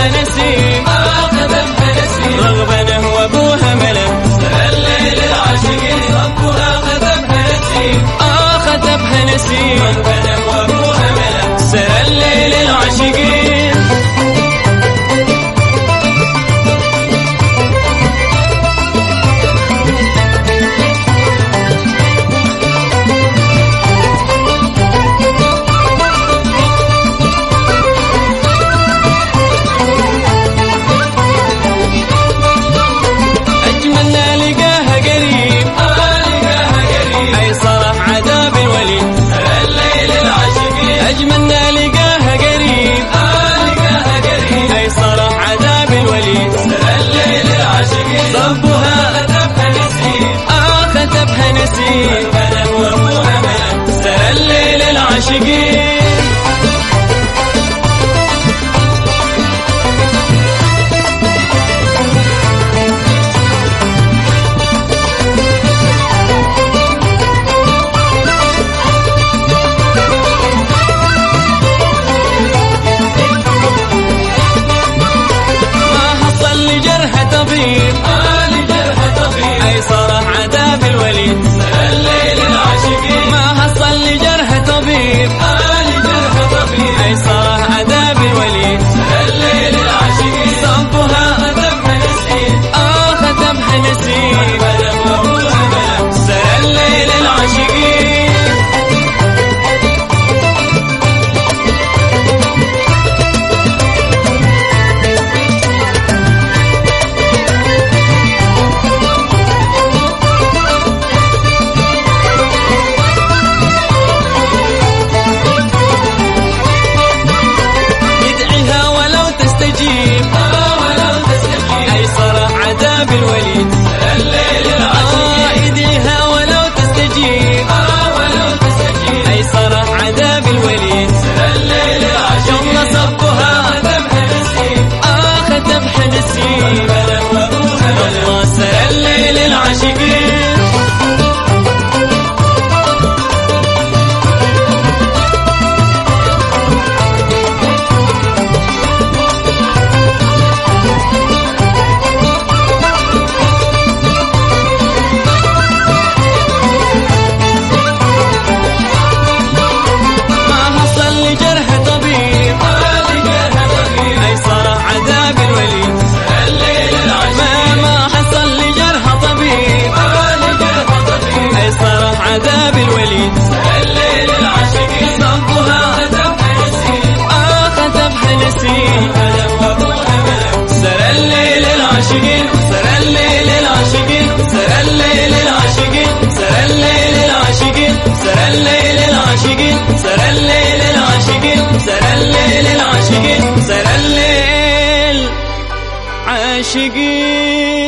senesi عذاب الوليد. الليل العاشقين صبها ختم حنسين آه ختم حنسين سرى الليل العاشقين سرى الليل العاشقين سرى الليل العاشقين سرى الليل العاشقين سرى الليل العاشقين سرى الليل العاشقين سرى الليل العاشقين سرى الليل عاشقين